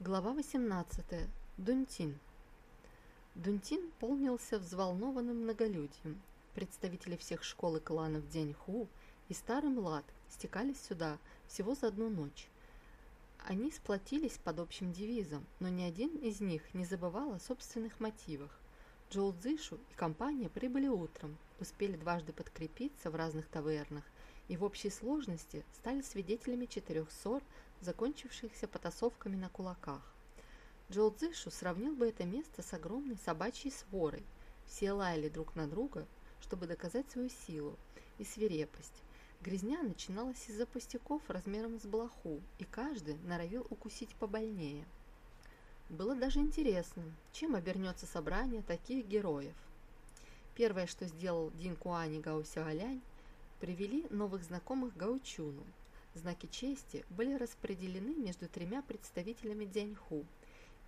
Глава 18. Дунтин. Дунтин полнился взволнованным многолюдьем. Представители всех школ и кланов Дяньху и Старый Млад стекались сюда всего за одну ночь. Они сплотились под общим девизом, но ни один из них не забывал о собственных мотивах. Джоу Цзышу и компания прибыли утром, успели дважды подкрепиться в разных тавернах и в общей сложности стали свидетелями четырех ссор закончившихся потасовками на кулаках. Джоу Цзышу сравнил бы это место с огромной собачьей сворой. Все лаяли друг на друга, чтобы доказать свою силу и свирепость. Грязня начиналась из-за пустяков размером с блоху, и каждый норовил укусить побольнее. Было даже интересно, чем обернется собрание таких героев. Первое, что сделал Дин Куань и Гао Сюалянь, привели новых знакомых Гаучуну, Знаки чести были распределены между тремя представителями Дяньху.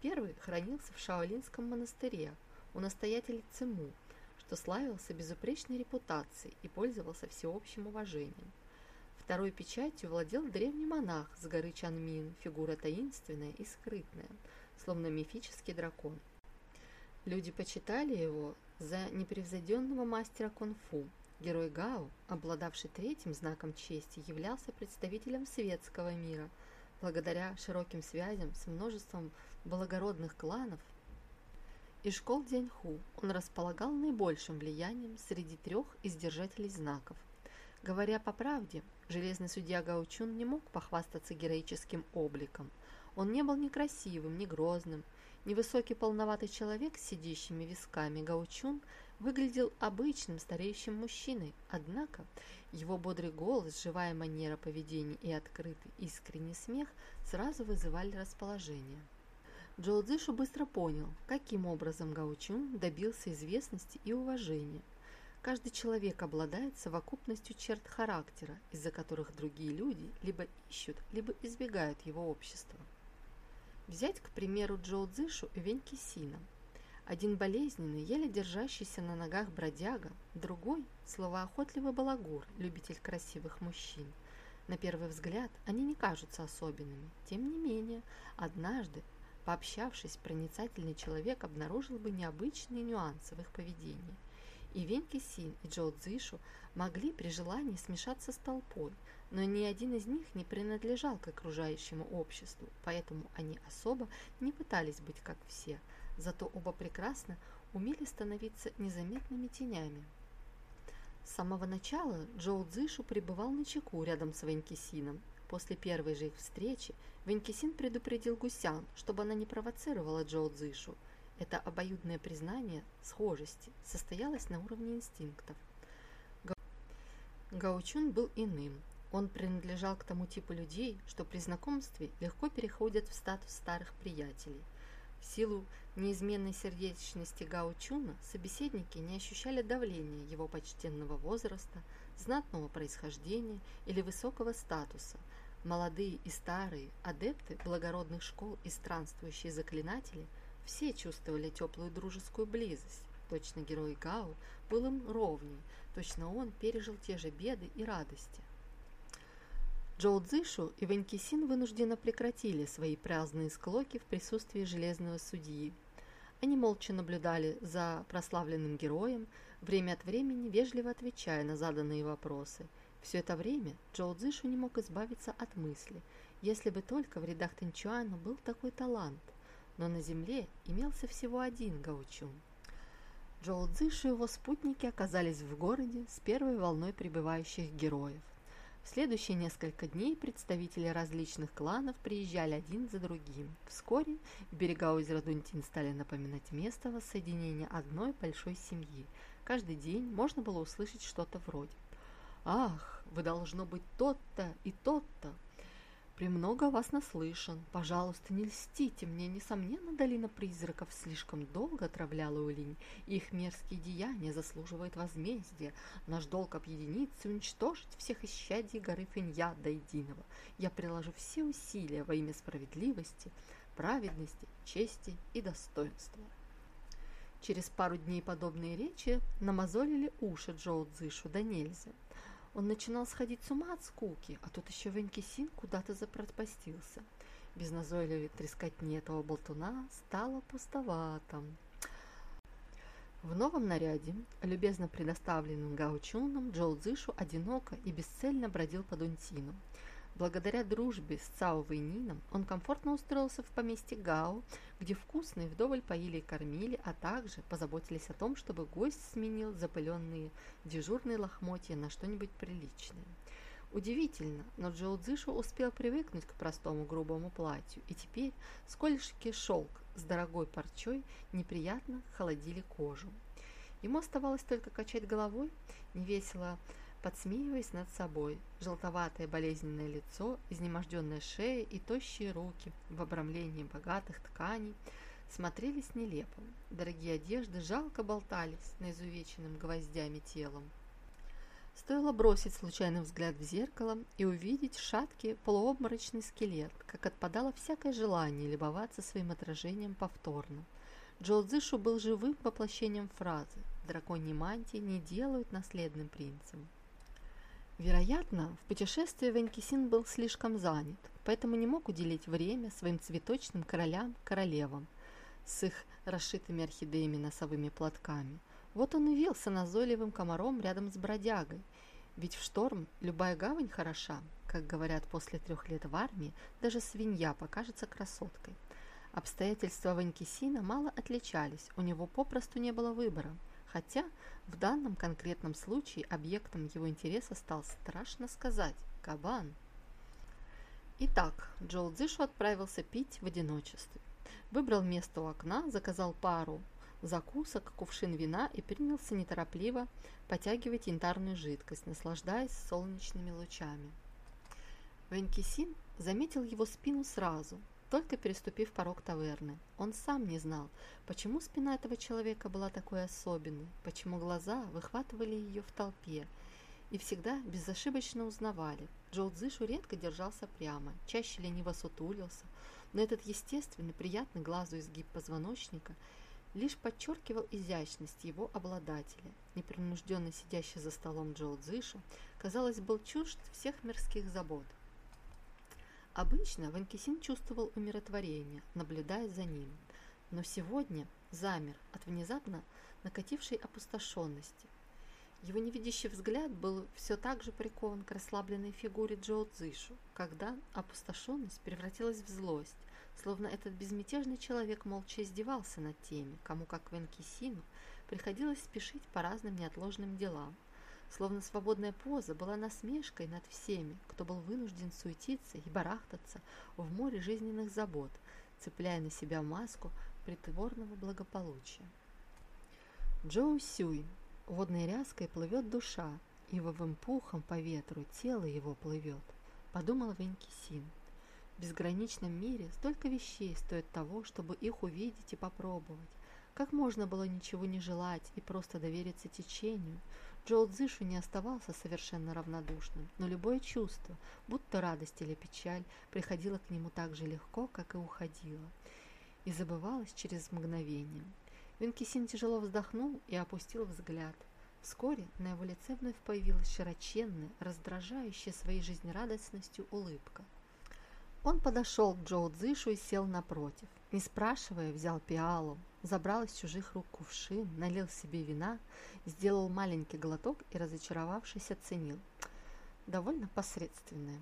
Первый хранился в Шаолинском монастыре у настоятеля Циму, что славился безупречной репутацией и пользовался всеобщим уважением. Второй печатью владел древний монах с горы Чанмин, фигура таинственная и скрытная, словно мифический дракон. Люди почитали его за непревзойденного мастера кунг-фу, Герой Гао, обладавший третьим знаком чести, являлся представителем светского мира. Благодаря широким связям с множеством благородных кланов и школ Дяньху он располагал наибольшим влиянием среди трех издержателей знаков. Говоря по правде, железный судья Гаучун не мог похвастаться героическим обликом. Он не был ни красивым, ни грозным. Невысокий полноватый человек с сидящими висками Гаучун – выглядел обычным стареющим мужчиной, однако его бодрый голос, живая манера поведения и открытый искренний смех сразу вызывали расположение. Джоу Цзишу быстро понял, каким образом Гаучун добился известности и уважения. Каждый человек обладает совокупностью черт характера, из-за которых другие люди либо ищут, либо избегают его общества. Взять, к примеру, Джоу Цзишу и Веньки Сина – один болезненный, еле держащийся на ногах бродяга, другой – словоохотливый балагур, любитель красивых мужчин. На первый взгляд они не кажутся особенными. Тем не менее, однажды, пообщавшись, проницательный человек обнаружил бы необычные нюансы в их поведении. И Венки Син, и Джоу Цзишу могли при желании смешаться с толпой, но ни один из них не принадлежал к окружающему обществу, поэтому они особо не пытались быть как все – зато оба прекрасно умели становиться незаметными тенями. С самого начала Джоу Цзышу пребывал на чеку рядом с Венкисином. После первой же их встречи Венкисин предупредил Гусян, чтобы она не провоцировала Джоу Цзышу. Это обоюдное признание схожести состоялось на уровне инстинктов. Гаучун был иным. Он принадлежал к тому типу людей, что при знакомстве легко переходят в статус старых приятелей – в силу неизменной сердечности Гао Чуна собеседники не ощущали давления его почтенного возраста, знатного происхождения или высокого статуса. Молодые и старые, адепты благородных школ и странствующие заклинатели все чувствовали теплую дружескую близость. Точно герой Гао был им ровней, точно он пережил те же беды и радости. Джоу Цзышу и Ванькисин вынужденно прекратили свои праздные склоки в присутствии железного судьи. Они молча наблюдали за прославленным героем, время от времени вежливо отвечая на заданные вопросы. Все это время Джоу Цзышу не мог избавиться от мысли, если бы только в рядах Тэнчуана был такой талант. Но на земле имелся всего один Гаучун. Джоу Цзышу и его спутники оказались в городе с первой волной прибывающих героев. В следующие несколько дней представители различных кланов приезжали один за другим. Вскоре берега озера Дунтин стали напоминать место воссоединения одной большой семьи. Каждый день можно было услышать что-то вроде «Ах, вы должно быть тот-то и тот-то, «Премного вас наслышан. Пожалуйста, не льстите мне. Несомненно, долина призраков слишком долго отравляла Улинь, и их мерзкие деяния заслуживают возмездия. Наш долг объединиться и уничтожить всех исчадий горы Финья до единого. Я приложу все усилия во имя справедливости, праведности, чести и достоинства». Через пару дней подобные речи намазолили уши Джоу Цзышу да нельзя. Он начинал сходить с ума от скуки, а тут еще Венкисин куда-то запропастился. без назойливой трескотни этого болтуна стало пустовато. В новом наряде, любезно предоставленным Гаучуном, Джоу Цзышу одиноко и бесцельно бродил по Дунтину. Благодаря дружбе с Цао Вэйнином он комфортно устроился в поместье Гао, где вкусно и вдоволь поили и кормили, а также позаботились о том, чтобы гость сменил запыленные дежурные лохмотья на что-нибудь приличное. Удивительно, но Джоу Цзышу успел привыкнуть к простому грубому платью, и теперь скользкий шелк с дорогой парчой неприятно холодили кожу. Ему оставалось только качать головой, невесело подсмеиваясь над собой. Желтоватое болезненное лицо, изнеможденная шея и тощие руки в обрамлении богатых тканей смотрелись нелепо. Дорогие одежды жалко болтались на изувеченным гвоздями телом. Стоило бросить случайный взгляд в зеркало и увидеть шаткий полуобморочный скелет, как отпадало всякое желание любоваться своим отражением повторно. Джоу Цзышу был живым воплощением фразы «Драконьи мантии не делают наследным принцем». Вероятно, в путешествии Венкисин был слишком занят, поэтому не мог уделить время своим цветочным королям-королевам с их расшитыми орхидеями носовыми платками – вот он и вился назойливым комаром рядом с бродягой. Ведь в шторм любая гавань хороша. Как говорят, после трех лет в армии даже свинья покажется красоткой. Обстоятельства Ванькисина мало отличались, у него попросту не было выбора. Хотя в данном конкретном случае объектом его интереса стал, страшно сказать, кабан. Итак, Джоу Цзишу отправился пить в одиночестве. Выбрал место у окна, заказал пару закусок, кувшин вина и принялся неторопливо потягивать янтарную жидкость, наслаждаясь солнечными лучами. Венкисин заметил его спину сразу, только переступив порог таверны. Он сам не знал, почему спина этого человека была такой особенной, почему глаза выхватывали ее в толпе и всегда безошибочно узнавали. Джоу Цзышу редко держался прямо, чаще лениво сутулился, но этот естественный, приятный глазу изгиб позвоночника – лишь подчеркивал изящность его обладателя. Непринужденно сидящий за столом Джоу Цзышу, казалось, был чужд всех мирских забот. Обычно Ванкисин чувствовал умиротворение, наблюдая за ним, но сегодня замер от внезапно накатившей опустошенности. Его невидящий взгляд был все так же прикован к расслабленной фигуре Джоу Цзышу, когда опустошенность превратилась в злость, словно этот безмятежный человек молча издевался над теми, кому, как Венкисину, приходилось спешить по разным неотложным делам, словно свободная поза была насмешкой над всеми, кто был вынужден суетиться и барахтаться в море жизненных забот, цепляя на себя маску притворного благополучия. Джоу Сюй, водной ряской плывет душа, ивовым пухом по ветру тело его плывет, подумал Венкисин. В безграничном мире столько вещей стоит того, чтобы их увидеть и попробовать. Как можно было ничего не желать и просто довериться течению? Джоу Цзышу не оставался совершенно равнодушным, но любое чувство, будто радость или печаль, приходило к нему так же легко, как и уходило, и забывалось через мгновение. Винкисин тяжело вздохнул и опустил взгляд. Вскоре на его лице вновь появилась широченная, раздражающая своей жизнерадостностью улыбка – он подошел к Джоу Цзышу и сел напротив. Не спрашивая, взял пиалу, забрал из чужих рук кувшин, налил себе вина, сделал маленький глоток и, разочаровавшись, оценил. Довольно посредственное.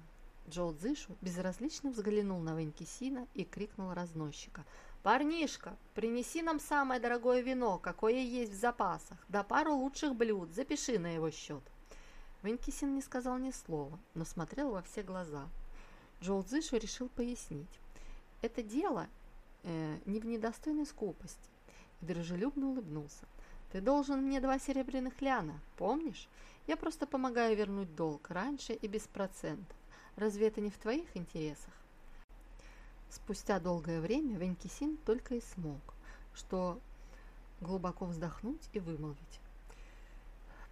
Джоу Цзышу безразлично взглянул на Венкисина и крикнул разносчика. «Парнишка, принеси нам самое дорогое вино, какое есть в запасах, да пару лучших блюд, запиши на его счет». Венкисин не сказал ни слова, но смотрел во все глаза – Джоу Цзышу решил пояснить. Это дело э, не в недостойной скупости. И дружелюбно улыбнулся. Ты должен мне два серебряных ляна, помнишь? Я просто помогаю вернуть долг раньше и без процентов. Разве это не в твоих интересах? Спустя долгое время Венкисин только и смог, что глубоко вздохнуть и вымолвить.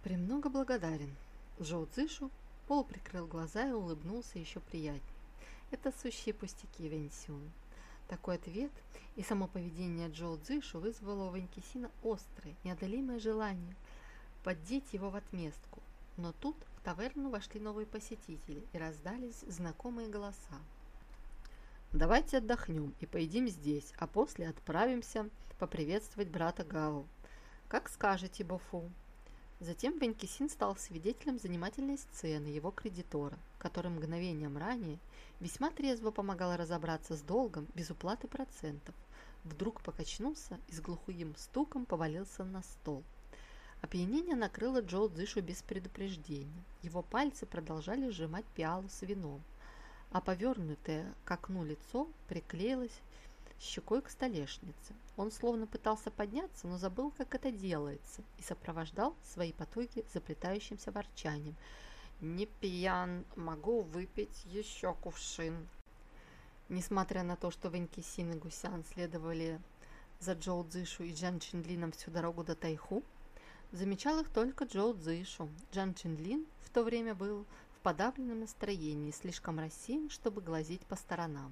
«Премного благодарен». Джоу Цзышу полуприкрыл глаза и улыбнулся еще приятнее. Это сущие пустяки, Вэньсюн. Такой ответ и само поведение Джоу Цзышу вызвало у Ванькисина острое, неодолимое желание поддеть его в отместку. Но тут в таверну вошли новые посетители и раздались знакомые голоса. Давайте отдохнем и поедим здесь, а после отправимся поприветствовать брата Гао. Как скажете, Бофу. Затем Венкисин стал свидетелем занимательной сцены его кредитора, который мгновением ранее весьма трезво помогал разобраться с долгом без уплаты процентов. Вдруг покачнулся и с глухим стуком повалился на стол. Опьянение накрыло Джоу Дзышу без предупреждения. Его пальцы продолжали сжимать пиалу с вином, а повернутое к окну лицо приклеилось щекой к столешнице. Он словно пытался подняться, но забыл, как это делается, и сопровождал свои потуги заплетающимся ворчанием. «Не пьян, могу выпить еще кувшин». Несмотря на то, что Венкисин и Гусян следовали за Джоу Цзышу и Джан Чинлином всю дорогу до Тайху, замечал их только Джоу Цзышу. Джан Чинлин в то время был в подавленном настроении, слишком рассеян, чтобы глазеть по сторонам.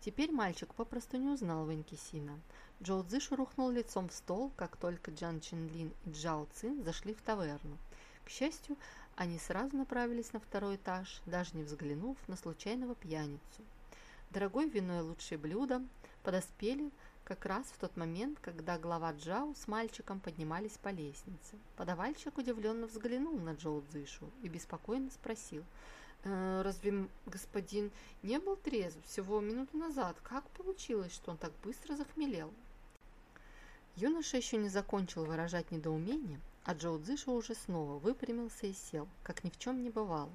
Теперь мальчик попросту не узнал Ванькисина. Джоу Цзышу рухнул лицом в стол, как только Джан Чинлин и Джао Цин зашли в таверну. К счастью, они сразу направились на второй этаж, даже не взглянув на случайного пьяницу. Дорогой вино и лучшие блюда подоспели как раз в тот момент, когда глава Джао с мальчиком поднимались по лестнице. Подавальщик удивленно взглянул на Джоу Цзышу и беспокойно спросил, «Э, «Разве господин не был трезв всего минуту назад? Как получилось, что он так быстро захмелел?» Юноша еще не закончил выражать недоумение, а Джоу Цзышу уже снова выпрямился и сел, как ни в чем не бывало.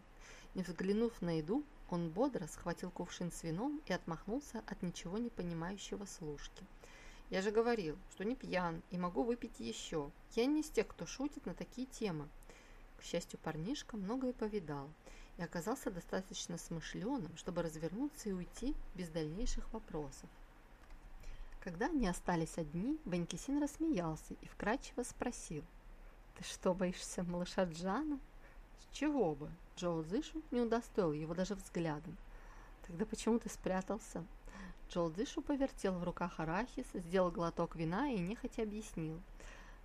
Не взглянув на еду, он бодро схватил кувшин с вином и отмахнулся от ничего не понимающего служки. «Я же говорил, что не пьян и могу выпить еще. Я не из тех, кто шутит на такие темы». К счастью, парнишка многое повидал и оказался достаточно смышленым, чтобы развернуться и уйти без дальнейших вопросов. Когда они остались одни, Ванькисин рассмеялся и вкрадчиво спросил. «Ты что, боишься малыша Джана?» «С чего бы?» Джоу Зышу не удостоил его даже взглядом. «Тогда почему ты спрятался?» Джоу Дзышу повертел в руках арахис, сделал глоток вина и нехотя объяснил.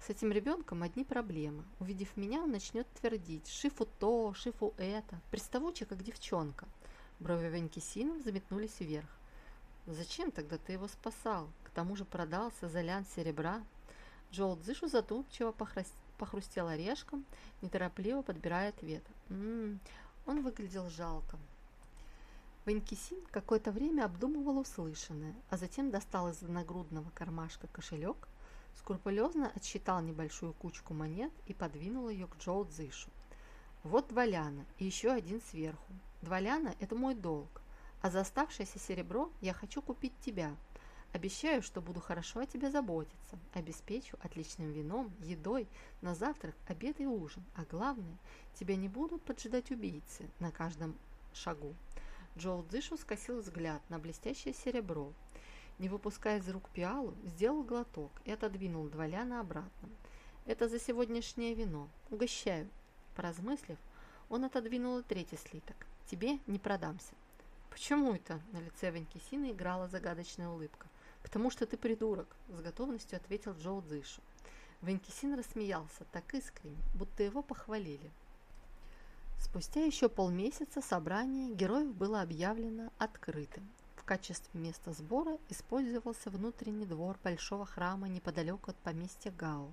«С этим ребенком одни проблемы. Увидев меня, он начнет твердить «шифу то, шифу это», приставучий, как девчонка». Брови Венкисина заметнулись вверх. «Зачем тогда ты его спасал? К тому же продался за лян серебра». Джоу Дзышу задумчиво похрустел орешком, неторопливо подбирая ответ. «М-м, он выглядел жалко. Ванькисин какое-то время обдумывал услышанное, а затем достал из нагрудного кармашка кошелек, скрупулезно отсчитал небольшую кучку монет и подвинул ее к Джоу Цзышу. «Вот два ляна и еще один сверху. Два ляна – это мой долг, а за оставшееся серебро я хочу купить тебя. Обещаю, что буду хорошо о тебе заботиться, обеспечу отличным вином, едой, на завтрак, обед и ужин, а главное, тебя не будут поджидать убийцы на каждом шагу. Джоу Дзышу скосил взгляд на блестящее серебро. Не выпуская из рук пиалу, сделал глоток и отодвинул два ляна обратно. «Это за сегодняшнее вино. Угощаю». Поразмыслив, он отодвинул третий слиток. «Тебе не продамся». «Почему это?» На лице Ванькисина играла загадочная улыбка. «Потому что ты придурок», — с готовностью ответил Джоу Дзышу. Ванькисин рассмеялся так искренне, будто его похвалили. Спустя еще полмесяца собрание героев было объявлено открытым. Качестве места сбора использовался внутренний двор большого храма неподалеку от поместья Гао.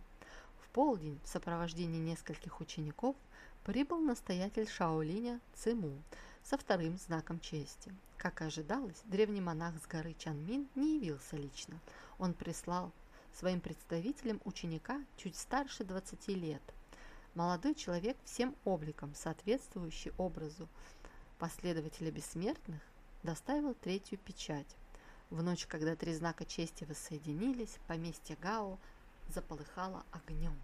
В полдень в сопровождении нескольких учеников прибыл настоятель Шаолиня Циму со вторым знаком чести. Как и ожидалось, древний монах с горы Чанмин не явился лично. Он прислал своим представителям ученика чуть старше 20 лет – Молодой человек всем обликом, соответствующий образу последователя бессмертных, доставил третью печать. В ночь, когда три знака чести воссоединились, поместье Гао заполыхало огнем.